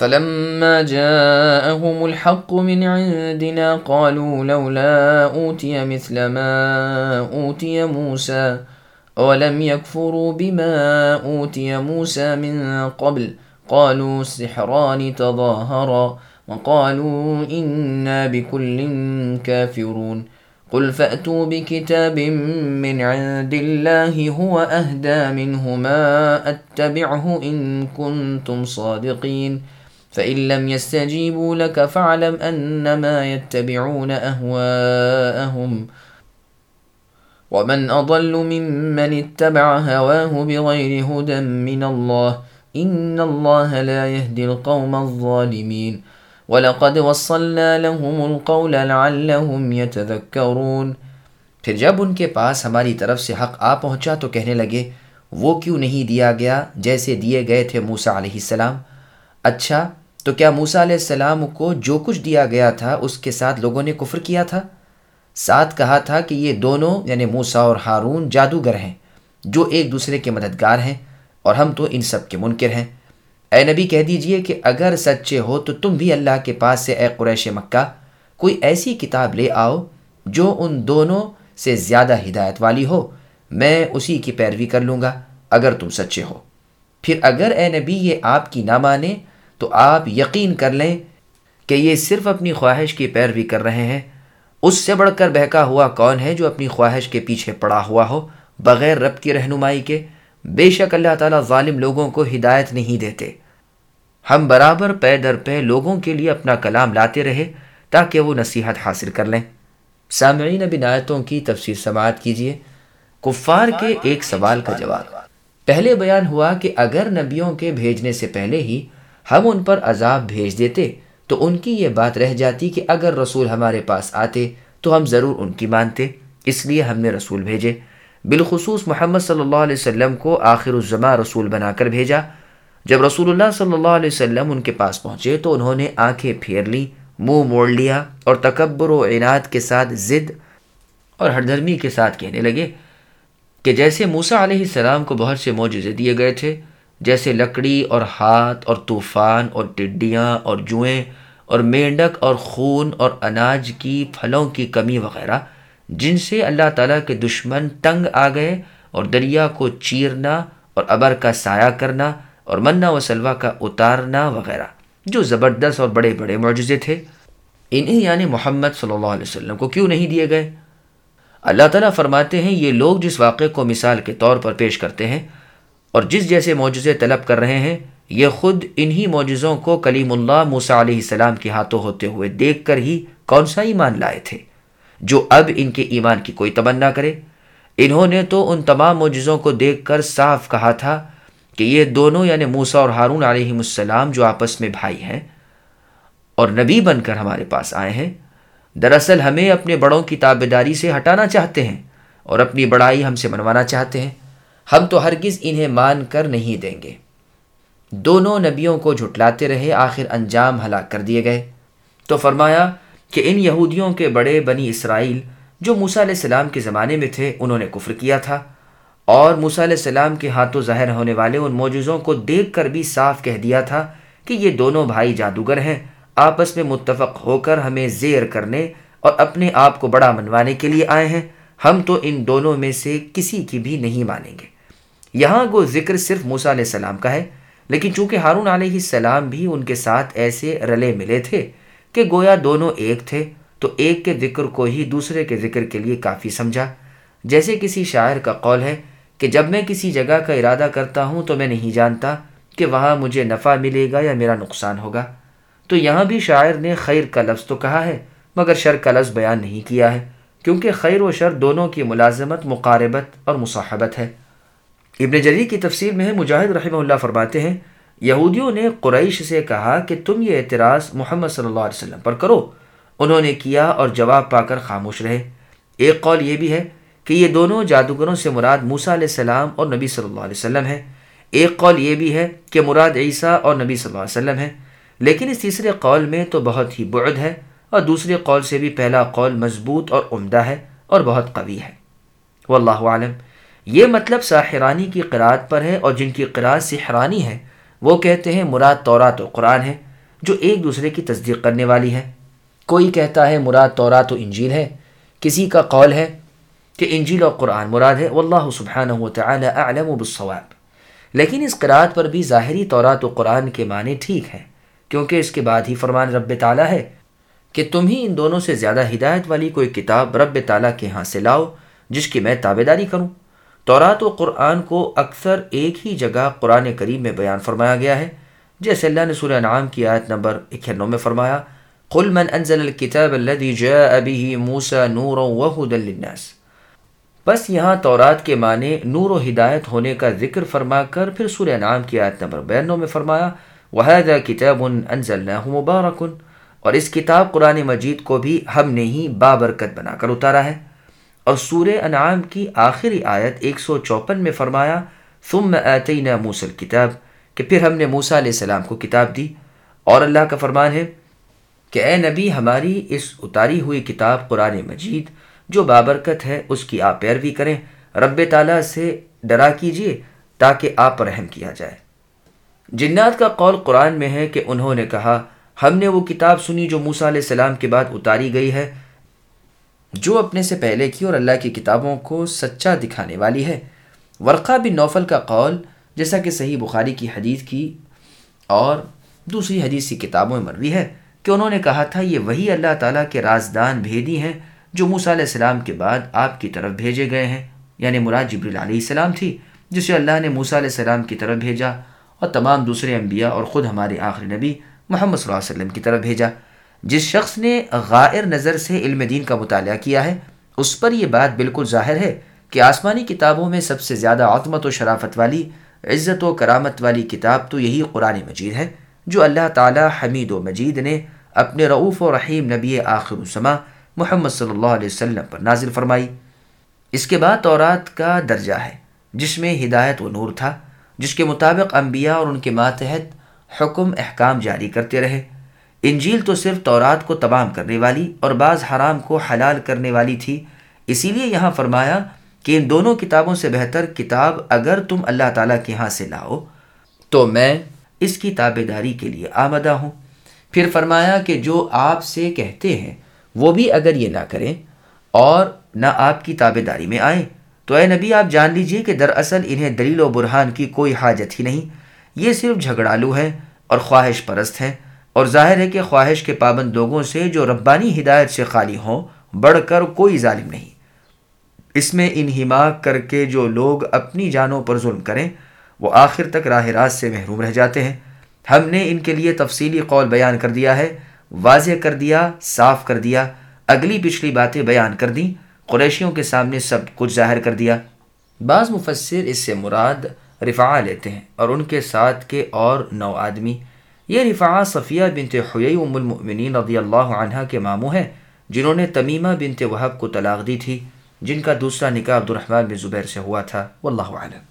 فلما جاءهم الحق من عندنا قالوا لولا أوتي مثل ما أوتي موسى ولم يكفروا بما أوتي موسى من قبل؟ قالوا السحران تظاهرا وقالوا إنا بكل كافرون. قل فأتوا بكتاب من عند الله هو أهدى منهما أتبعه إن كنتم صادقين. فإن لم يستجيبوا لك فاعلم أنما يتبعون أهواءهم. ومن أضل ممن اتبع هواه بغير هدى من الله إن الله لا يهدي القوم الظالمين. ولقد وصلنا لهم القول لعلهم يتذكرون. پھر جب ان کے پاس ہماری طرف سے حق آ پہنچا تو کہنے لگے وہ کیوں نہیں دیا گیا جیسے دیے گئے تھے موسیٰ علیہ السلام؟ اچھا تو کیا موسیٰ علیہ السلام کو جو کچھ دیا گیا تھا، اس کے ساتھ لوگوں نے کفر کیا تھا؟ ساتھ کہا تھا کہ یہ دونوں یعنی موسیٰ اور ہارون، جادوگر ہیں، جو ایک دوسرے کے مددگار ہیں، اور ہم تو ان سب کے منکر ہیں۔ اے نبی، کہہ دیجیے کہ اگر سچے ہو تو تم بھی اللہ کے پاس سے اے قریش مکہ کوئی ایسی کتاب لے آؤ جو ان دونوں سے زیادہ ہدایت والی ہو۔ میں اسی کی پیروی کر لوں گا اگر تم سچے ہو۔ پھر اگر اے نبی یہ آپ کی نہ مانے تو آپ یقین کر لیں کہ یہ صرف اپنی خواہش کی پیروی کر رہے ہیں۔ اس سے بڑھ کر بہکا ہوا کون ہے جو اپنی خواہش کے پیچھے پڑا ہوا ہو، بغیر رب کی رہنمائی کے؟ بے شک اللہ تعالیٰ ظالم لوگوں کو ہدایت نہیں دیتے۔ ہم برابر پے در پے لوگوں کے لیے اپنا کلام لاتے رہے تاکہ وہ نصیحت حاصل کر لیں۔ سامعین بن آیتوں کی تفسیر سماعت کیجیے کفار کے ایک سوال کا جواب۔ پہلے بیان ہوا کہ اگر نبیوں کے بھیجنے سے پہلے ہی ہم ان پر عذاب بھیج دیتے تو ان کی یہ بات رہ جاتی کہ اگر رسول ہمارے پاس آتے تو ہم ضرور ان کی مانتے، اس لیے ہم نے رسول بھیجے۔ بالخصوص محمد صلی اللہ علیہ وسلم کو آخر الزما رسول بنا کر بھیجا۔ جب رسول اللہ صلی اللہ علیہ وسلم ان کے پاس پہنچے تو انہوں نے آنکھیں پھیر لی منہ موڑ لیا اور تکبر و عناد کے ساتھ ضد اور ہردرمی کے ساتھ کہنے لگے کہ جیسے موسا علیہ السلام کو بہت سے معجزے دیے گئے تھے جیسے لکڑی اور ہاتھ اور طوفان اور ٹڈیاں اور جوئیں اور مینڈک اور خون اور اناج کی پھلوں کی کمی وغیرہ، جن سے اللہ تعالیٰ کے دشمن تنگ آ گئے اور دریا کو چیرنا اور ابر کا سایہ کرنا اور منا و سلوا کا اتارنا وغیرہ، جو زبردست اور بڑے بڑے معجزے تھے۔ انہیں یعنی محمد صلی اللہ علیہ وسلم کو کیوں نہیں دیے گئے؟ اللہ تعالیٰ فرماتے ہیں، یہ لوگ جس واقعے کو مثال کے طور پر پیش کرتے ہیں اور جس جیسے معجزے طلب کر رہے ہیں، یہ خود انہی معجزوں کو کلیم اللہ موسیٰ علیہ السلام کے ہاتھوں ہوتے ہوئے دیکھ کر ہی کون سا ایمان لائے تھے، جو اب ان کے ایمان کی کوئی تمنا کرے۔ انہوں نے تو ان تمام معجزوں کو دیکھ کر صاف کہا تھا کہ یہ دونوں یعنی موسا اور ہارون علیہ السلام جو آپس میں بھائی ہیں اور نبی بن کر ہمارے پاس آئے ہیں، دراصل ہمیں اپنے بڑوں کی تابے داری سے ہٹانا چاہتے ہیں اور اپنی بڑائی ہم سے منوانا چاہتے ہیں۔ ہم تو ہرگز انہیں مان کر نہیں دیں گے۔ دونوں نبیوں کو جھٹلاتے رہے، آخر انجام ہلاک کر دیے گئے۔ تو فرمایا کہ ان یہودیوں کے بڑے بنی اسرائیل جو موسیٰ علیہ السلام کے زمانے میں تھے، انہوں نے کفر کیا تھا۔ اور موسیٰ علیہ السلام کے ہاتھوں ظاہر ہونے والے ان موجزوں کو دیکھ کر بھی صاف کہہ دیا تھا کہ یہ دونوں بھائی جادوگر ہیں۔ آپس میں متفق ہو کر ہمیں زیر کرنے اور اپنے آپ کو بڑا منوانے کے لیے آئے ہیں۔ ہم تو ان دونوں میں سے کسی کی بھی نہیں مانیں گے۔ یہاں وہ ذکر صرف موسیٰ علیہ السلام کا ہے، لیکن چونکہ ہارون علیہ السلام بھی ان کے ساتھ ایسے رلے ملے تھے کہ گویا دونوں ایک تھے، تو ایک کے ذکر کو ہی دوسرے کے ذکر کے لیے کافی سمجھا۔ جیسے کسی شاعر کا قول ہے کہ جب میں کسی جگہ کا ارادہ کرتا ہوں تو میں نہیں جانتا کہ وہاں مجھے نفع ملے گا یا میرا نقصان ہوگا۔ تو یہاں بھی شاعر نے خیر کا لفظ تو کہا ہے، مگر شر کا لفظ بیان نہیں کیا ہے، کیونکہ خیر و شر دونوں کی ملازمت، مقاربت اور مصاحبت ہے۔ ابن جری کی تفسیر میں مجاہد رحمہ اللہ فرماتے ہیں، یہودیوں نے قریش سے کہا کہ تم یہ اعتراض محمد صلی اللہ علیہ وسلم پر کرو۔ انہوں نے کیا اور جواب پا کر خاموش رہے۔ ایک قول یہ بھی ہے کہ یہ دونوں جادوگروں سے مراد موسیٰ علیہ السلام اور نبی صلی اللہ علیہ وسلم ہے ایک قول یہ بھی ہے کہ مراد عیسیٰ اور نبی صلی اللہ علیہ وسلم ہے لیکن اس تیسرے قول میں تو بہت ہی بعد ہے اور دوسرے قول سے بھی پہلا قول مضبوط اور عمدہ ہے اور بہت قوی ہے۔ واللہ عالم یہ مطلب ساحرانی کی قرآت پر ہے اور جن کی قرآت سحرانی ہے، وہ کہتے ہیں مراد تورات و قرآن ہے، جو ایک دوسرے کی تصدیق کرنے والی ہے۔ کوئی کہتا ہے مراد تورات و انجیل ہے، کسی کا قول ہے کہ انجیل اور قرآن مراد ہے، واللہ سبحانہ و تعالی اعلم بالصواب۔ لیکن اس قرآن پر بھی ظاہری طورات و قرآن کے معنی ٹھیک ہیں، کیونکہ اس کے بعد ہی فرمان رب تعالیٰ ہے کہ تم ہی ان دونوں سے زیادہ ہدایت والی کوئی کتاب رب تعالیٰ کے ہاں سے لاؤ، جس کی میں تابے داری کروں۔ تورات و قرآن کو اکثر ایک ہی جگہ قرآن کریم میں بیان فرمایا گیا ہے، جیسے اللہ نے سورہ نعام کی آیت نمبر اکیانو میں فرمایا، قل من انزل الكتاب الذي جاء به موسى نورا وهدى للناس۔ بس یہاں تورات کے معنی نور و ہدایت ہونے کا ذکر فرما کر پھر سورہ نعام کی آیت نمبر بینوں میں فرمایا، وَهَذَا كِتَابٌ أَنزَلْنَاهُ مُبَارَكٌ۔ اور اس کتاب قرآن مجید کو بھی ہم نے ہی بابرکت بنا کر اتارا ہے۔ اور سورہ انعام کی آخری آیت 154 میں فرمایا، ثُمَّ آتَيْنَا مُوسَى الْكِتاب کہ پھر ہم نے موسیٰ علیہ السلام کو کتاب دی۔ اور اللہ کا فرمان ہے کہ اے نبی، ہماری اس اتاری ہوئی کتاب قرآن مجید، جو بابرکت ہے، اس کی آپ پیروی کریں۔ رب تعالیٰ سے ڈرا کیجیے تاکہ آپ پر رحم کیا جائے۔ جنات کا قول قرآن میں ہے کہ انہوں نے کہا، ہم نے وہ کتاب سنی جو موسیٰ علیہ السلام کے بعد اتاری گئی ہے۔ جو اپنے سے پہلے کی اور اللہ کی کتابوں کو سچا دکھانے والی ہے۔ ورقہ بن نوفل کا قول جیسا کہ صحیح بخاری کی حدیث کی اور دوسری حدیث کی کتابوں میں مروی ہے کہ انہوں نے کہا تھا، یہ وہی اللہ تعالیٰ کے رازدان بھیدی ہیں جو موسیٰ علیہ السلام کے بعد آپ کی طرف بھیجے گئے ہیں۔ یعنی مراد جبریل علیہ السلام تھی، جسے اللہ نے موسیٰ علیہ السلام کی طرف بھیجا اور تمام دوسرے انبیاء اور خود ہمارے آخری نبی محمد صلی اللہ علیہ وسلم کی طرف بھیجا۔ جس شخص نے غائر نظر سے علم دین کا مطالعہ کیا ہے، اس پر یہ بات بالکل ظاہر ہے کہ آسمانی کتابوں میں سب سے زیادہ عظمت و شرافت والی، عزت و کرامت والی کتاب تو یہی قرآن مجید ہے، جو اللہ تعالی حمید و مجید نے اپنے رعوف و رحیم نبی آخر السما محمد صلی اللہ علیہ وسلم پر نازل فرمائی۔ اس کے بعد تورات کا درجہ ہے، جس میں ہدایت و نور تھا، جس کے مطابق انبیاء اور ان کے ماتحت حکم احکام جاری کرتے رہے۔ انجیل تو صرف تورات کو تمام کرنے والی اور بعض حرام کو حلال کرنے والی تھی۔ اسی لیے یہاں فرمایا کہ ان دونوں کتابوں سے بہتر کتاب اگر تم اللہ تعالیٰ کے ہاں سے لاؤ، تو میں اس کی تابے داری کے لیے آمدہ ہوں۔ پھر فرمایا کہ جو آپ سے کہتے ہیں، وہ بھی اگر یہ نہ کریں اور نہ آپ کی تابے داری میں آئیں، تو اے نبی آپ جان لیجیے کہ دراصل انہیں دلیل و برہان کی کوئی حاجت ہی نہیں۔ یہ صرف جھگڑالو ہے اور خواہش پرست ہیں۔ اور ظاہر ہے کہ خواہش کے پابند لوگوں سے جو ربانی ہدایت سے خالی ہوں، بڑھ کر کوئی ظالم نہیں۔ اس میں انہماک کر کے جو لوگ اپنی جانوں پر ظلم کریں، وہ آخر تک راہ راست سے محروم رہ جاتے ہیں۔ ہم نے ان کے لیے تفصیلی قول بیان کر دیا ہے، واضح کر دیا، صاف کر دیا، اگلی پچھلی باتیں بیان کر دیں۔ قریشیوں کے سامنے سب کچھ ظاہر کر دیا۔ بعض مفسر اس سے مراد رفاع لیتے ہیں اور ان کے ساتھ کے اور نو آدمی۔ یہ رفاع صفیہ بنت حیی ام المؤمنین رضی اللہ عنہ کے ماموں ہیں، جنہوں نے تمیمہ بنت وحب کو طلاق دی تھی، جن کا دوسرا نکاح عبد الرحمن بن زبیر سے ہوا تھا، واللہ عالم